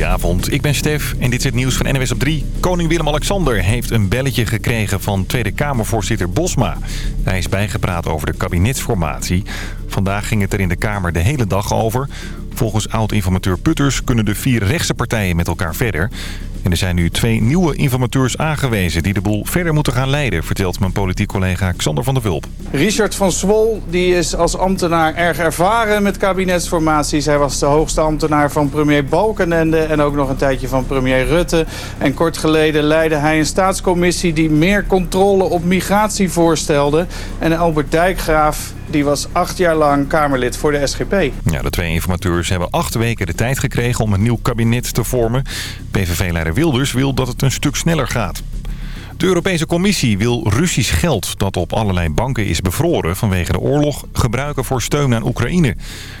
Goedenavond, ik ben Stef en dit is het nieuws van NWS op 3. Koning Willem-Alexander heeft een belletje gekregen van Tweede Kamervoorzitter Bosma. Hij is bijgepraat over de kabinetsformatie. Vandaag ging het er in de Kamer de hele dag over. Volgens oud-informateur Putters kunnen de vier rechtse partijen met elkaar verder. En er zijn nu twee nieuwe informateurs aangewezen die de boel verder moeten gaan leiden, vertelt mijn politiek collega Xander van der Vulp. Richard van Swol die is als ambtenaar erg ervaren met kabinetsformaties. Hij was de hoogste ambtenaar van premier Balkenende en ook nog een tijdje van premier Rutte. En kort geleden leidde hij een staatscommissie die meer controle op migratie voorstelde. En Albert Dijkgraaf die was acht jaar lang Kamerlid voor de SGP. Ja, de twee informateurs hebben acht weken de tijd gekregen om een nieuw kabinet te vormen. PVV-leider Wilders wil dat het een stuk sneller gaat. De Europese Commissie wil Russisch geld dat op allerlei banken is bevroren vanwege de oorlog gebruiken voor steun aan Oekraïne.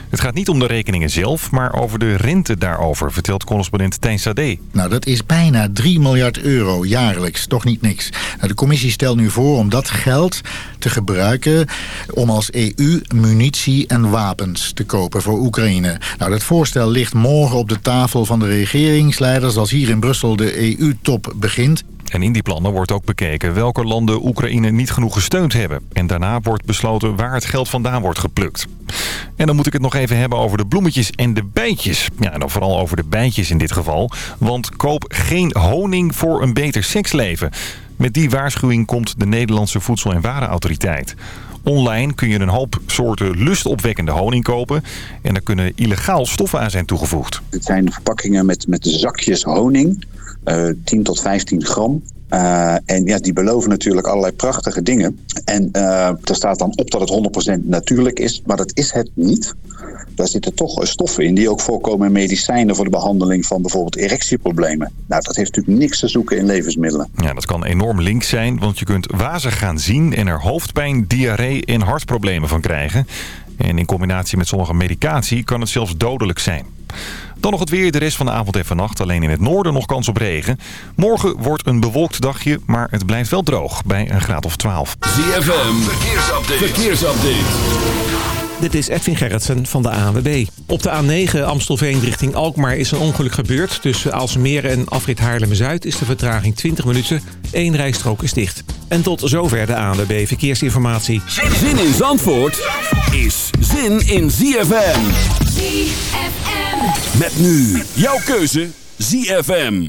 Het gaat niet om de rekeningen zelf, maar over de rente daarover, vertelt correspondent Tijn Sade. Nou, dat is bijna 3 miljard euro jaarlijks. Toch niet niks. Nou, de commissie stelt nu voor om dat geld te gebruiken om als EU munitie en wapens te kopen voor Oekraïne. Nou, dat voorstel ligt morgen op de tafel van de regeringsleiders als hier in Brussel de EU-top begint. En in die plannen wordt ook bekeken welke landen Oekraïne niet genoeg gesteund hebben. En daarna wordt besloten waar het geld vandaan wordt geplukt. En dan moet ik het nog even hebben over de bloemetjes en de bijtjes. Ja, en dan vooral over de bijtjes in dit geval. Want koop geen honing voor een beter seksleven. Met die waarschuwing komt de Nederlandse Voedsel- en Warenautoriteit. Online kun je een hoop soorten lustopwekkende honing kopen. En er kunnen illegaal stoffen aan zijn toegevoegd. Het zijn verpakkingen met, met zakjes honing. Uh, 10 tot 15 gram. Uh, en ja, die beloven natuurlijk allerlei prachtige dingen. En uh, er staat dan op dat het 100% natuurlijk is, maar dat is het niet. Daar zitten toch stoffen in die ook voorkomen in medicijnen voor de behandeling van bijvoorbeeld erectieproblemen. Nou, dat heeft natuurlijk niks te zoeken in levensmiddelen. Ja, dat kan enorm link zijn, want je kunt wazig gaan zien en er hoofdpijn, diarree en hartproblemen van krijgen. En in combinatie met sommige medicatie kan het zelfs dodelijk zijn. Dan nog het weer, de rest van de avond en vannacht. Alleen in het noorden nog kans op regen. Morgen wordt een bewolkt dagje, maar het blijft wel droog bij een graad of 12. ZFM, verkeersupdate. verkeersupdate. Dit is Edwin Gerritsen van de ANWB. Op de A9 Amstelveen richting Alkmaar is een ongeluk gebeurd. Tussen Aalsmeer en Afrit Haarlem-Zuid is de vertraging 20 minuten. Eén rijstrook is dicht. En tot zover de ANWB Verkeersinformatie. Zin in Zandvoort is zin in ZFM. ZFM. Met nu jouw keuze ZFM.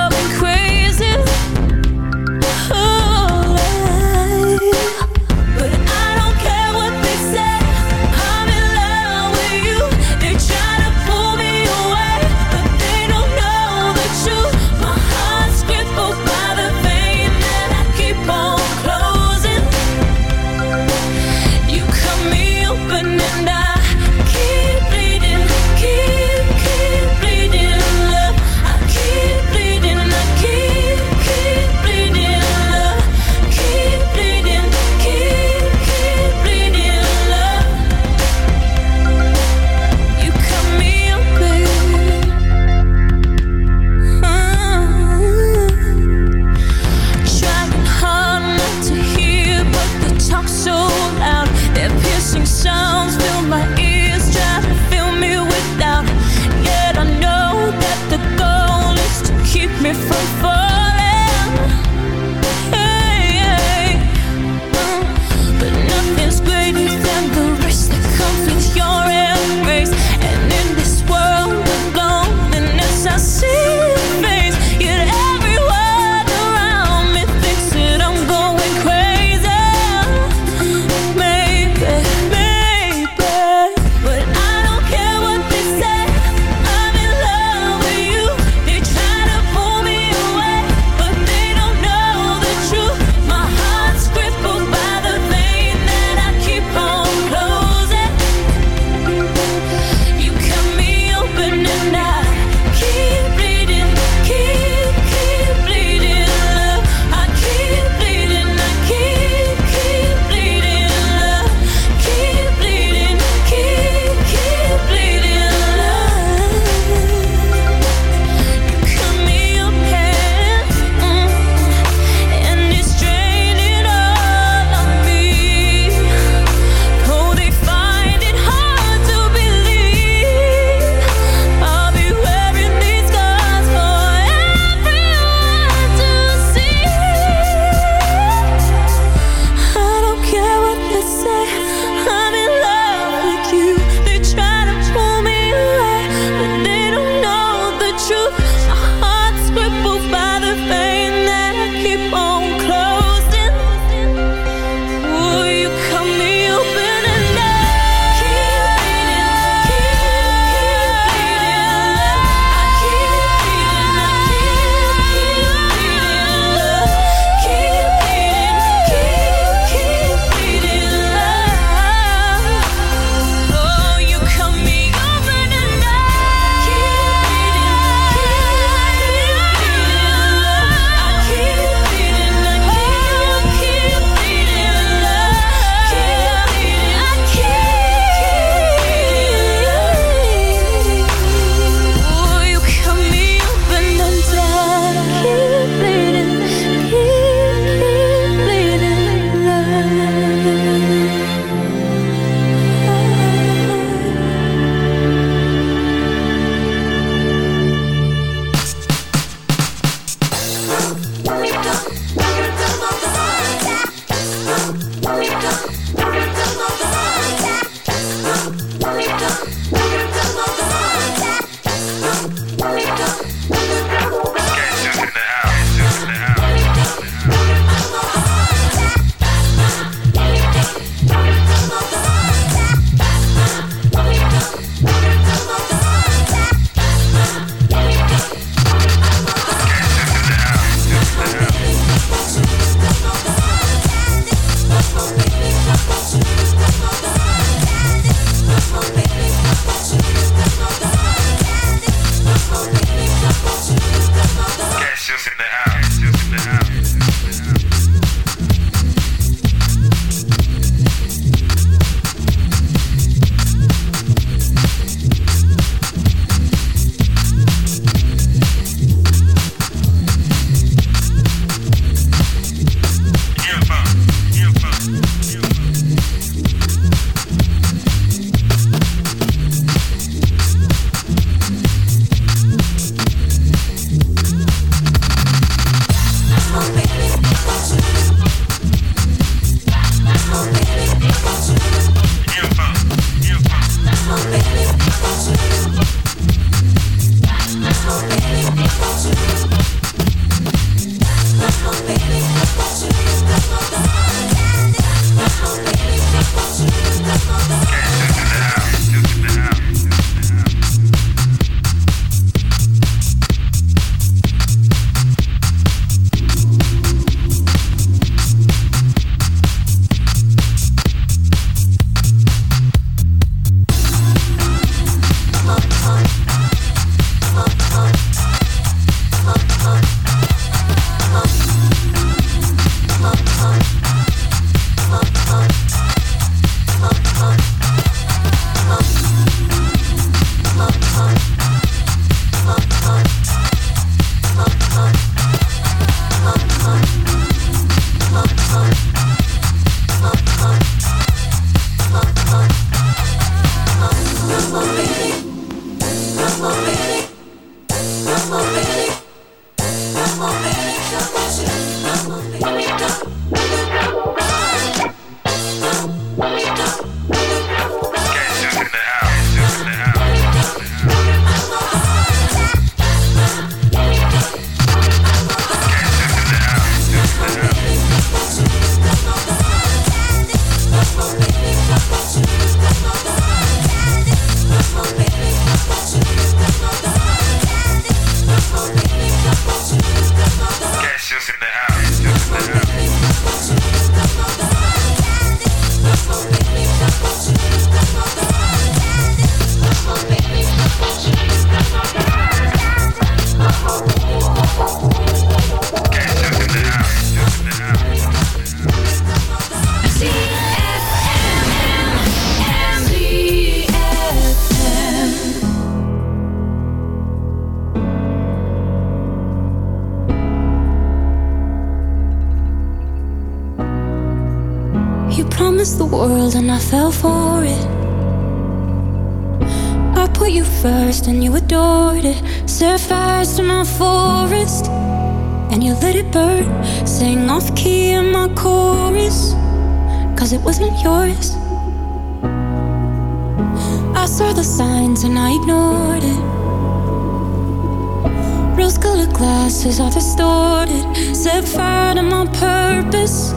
set fire to my purpose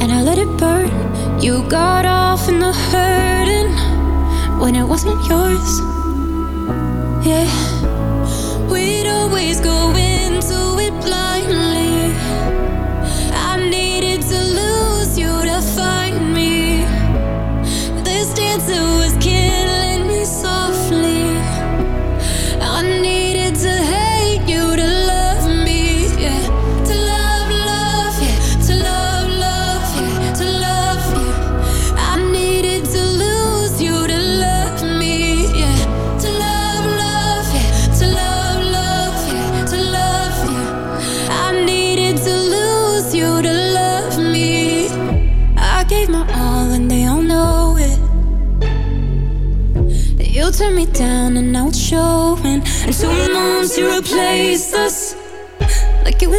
and I let it burn. You got off in the hurting when it wasn't yours. Yeah, we'd always go in.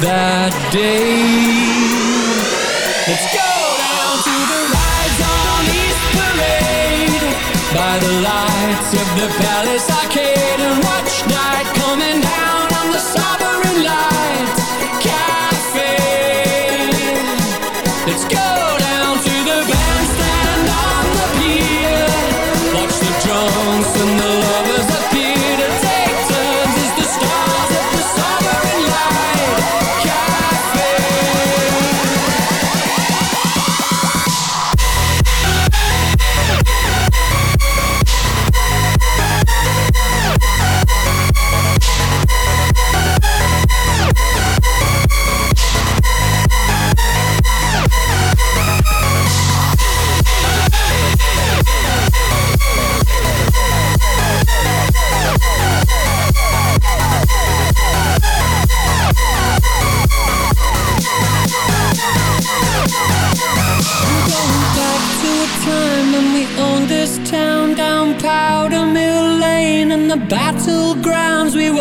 that day. Let's go down to the rides on East Parade by the lights of the Palace.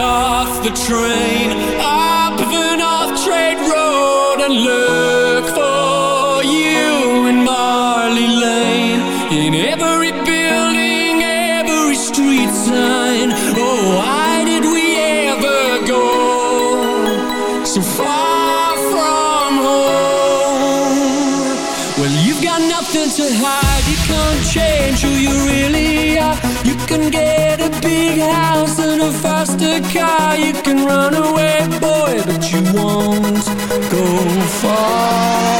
off the train, up the North Trade Road and learn. runaway boy, but you won't go far.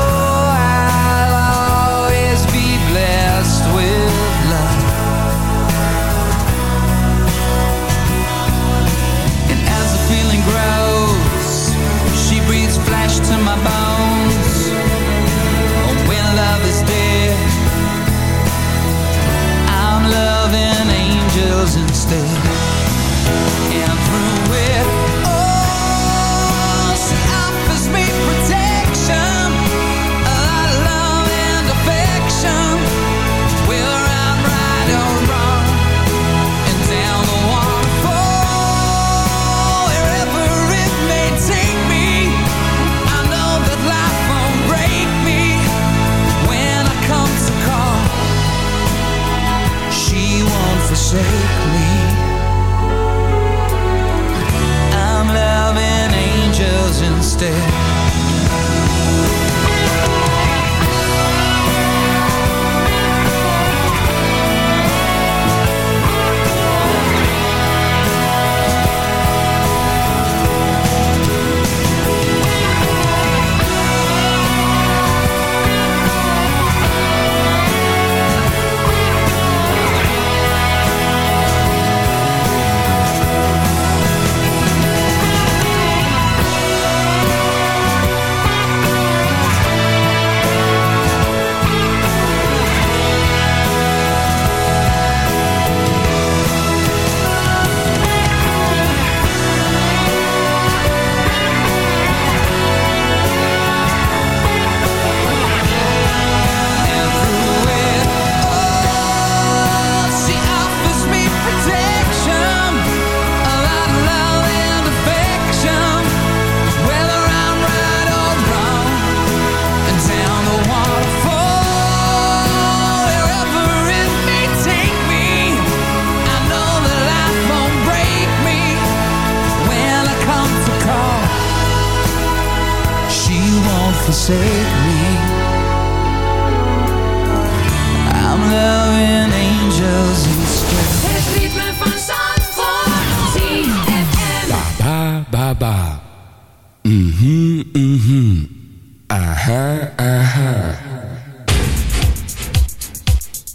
Aha, aha.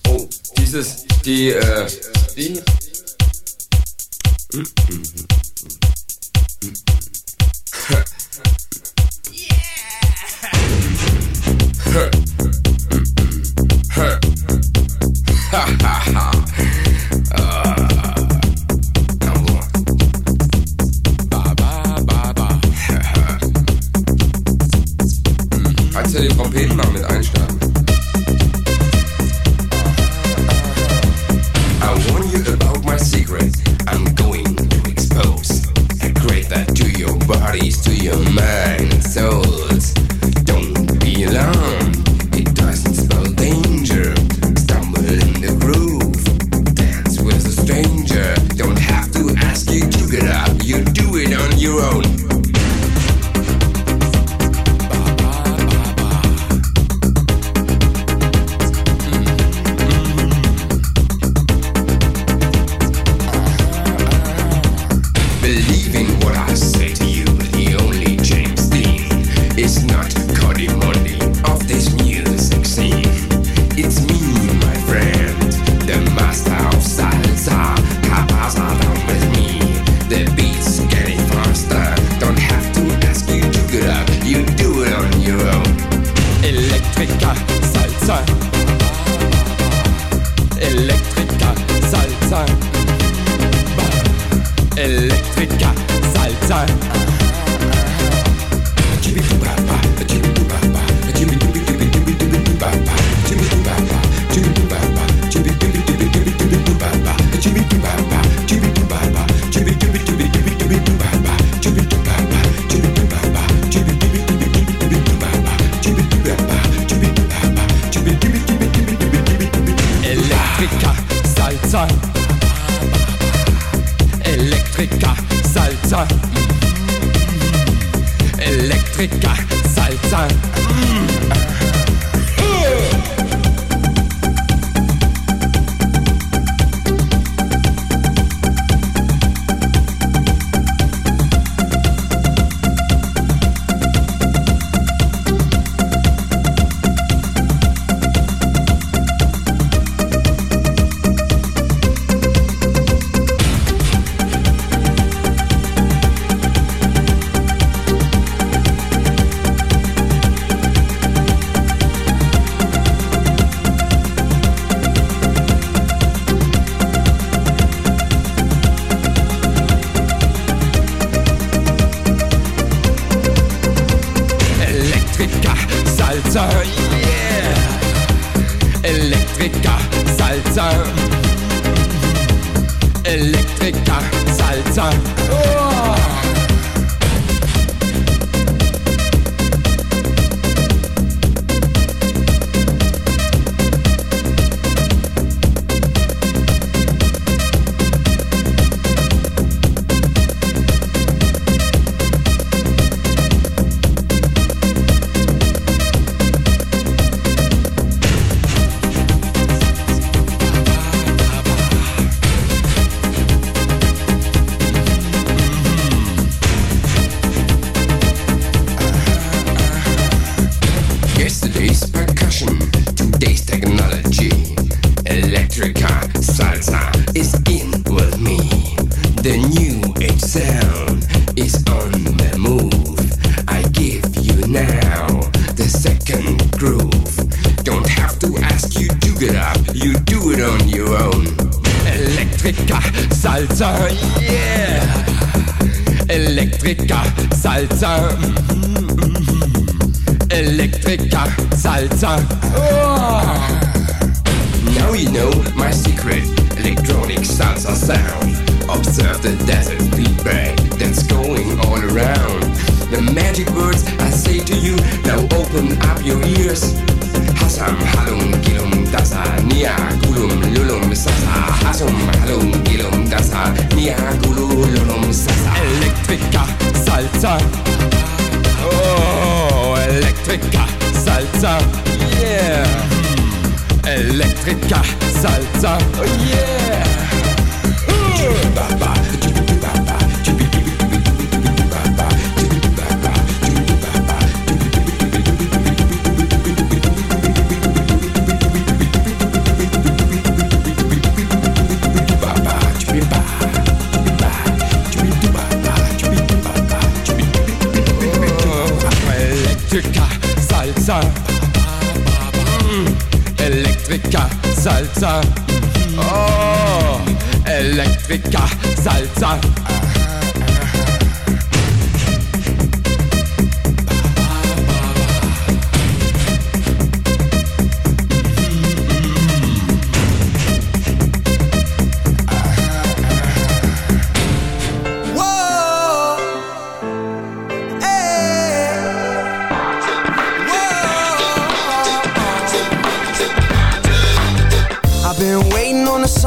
Oh, dieses, die, äh, die. Salsa, yeah. Electrica salsa. Electrica salsa. Oh. Now you know my secret electronic salsa sound. Observe the desert feedback that's going all around. The magic words I say to you, now open up your ears. Hallo, halum, gilum, dasa, nia, gulum, lulum, sasa. Hallo, halum, gilum, dasa, nia, gulum, lulum, sasa. Elektrika, salza. Oh, elektrika, salza. Yeah. Elektrika, salza. Oh, yeah. Electrica salsa.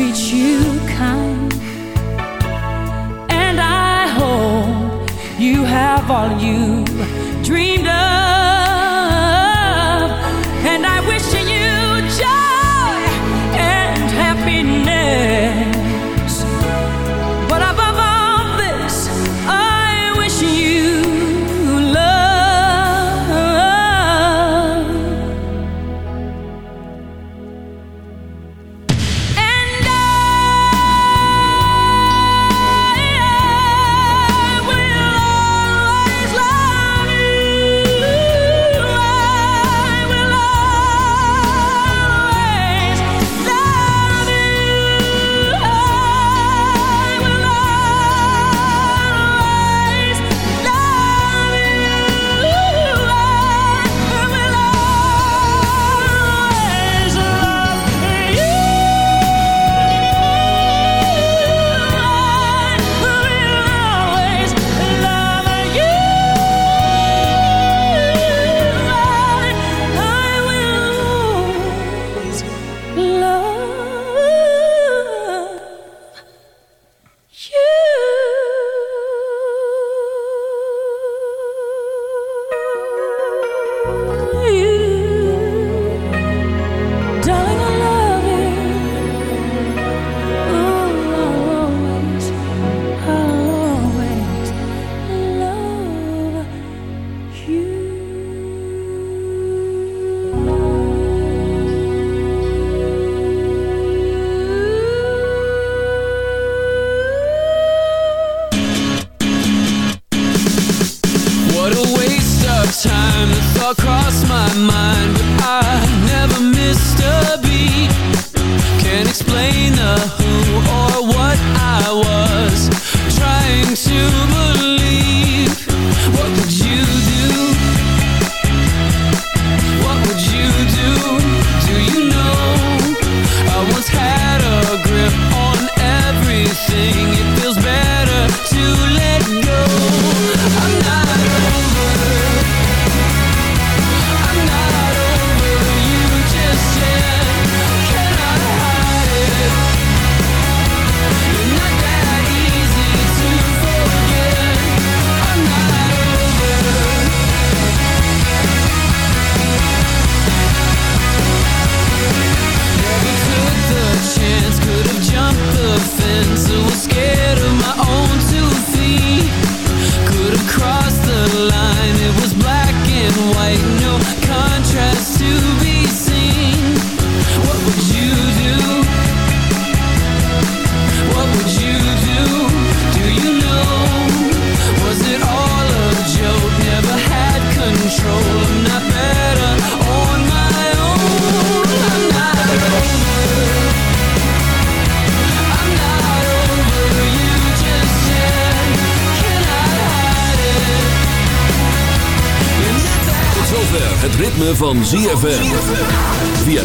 treat you kind. And I hope you have all you dreamed of.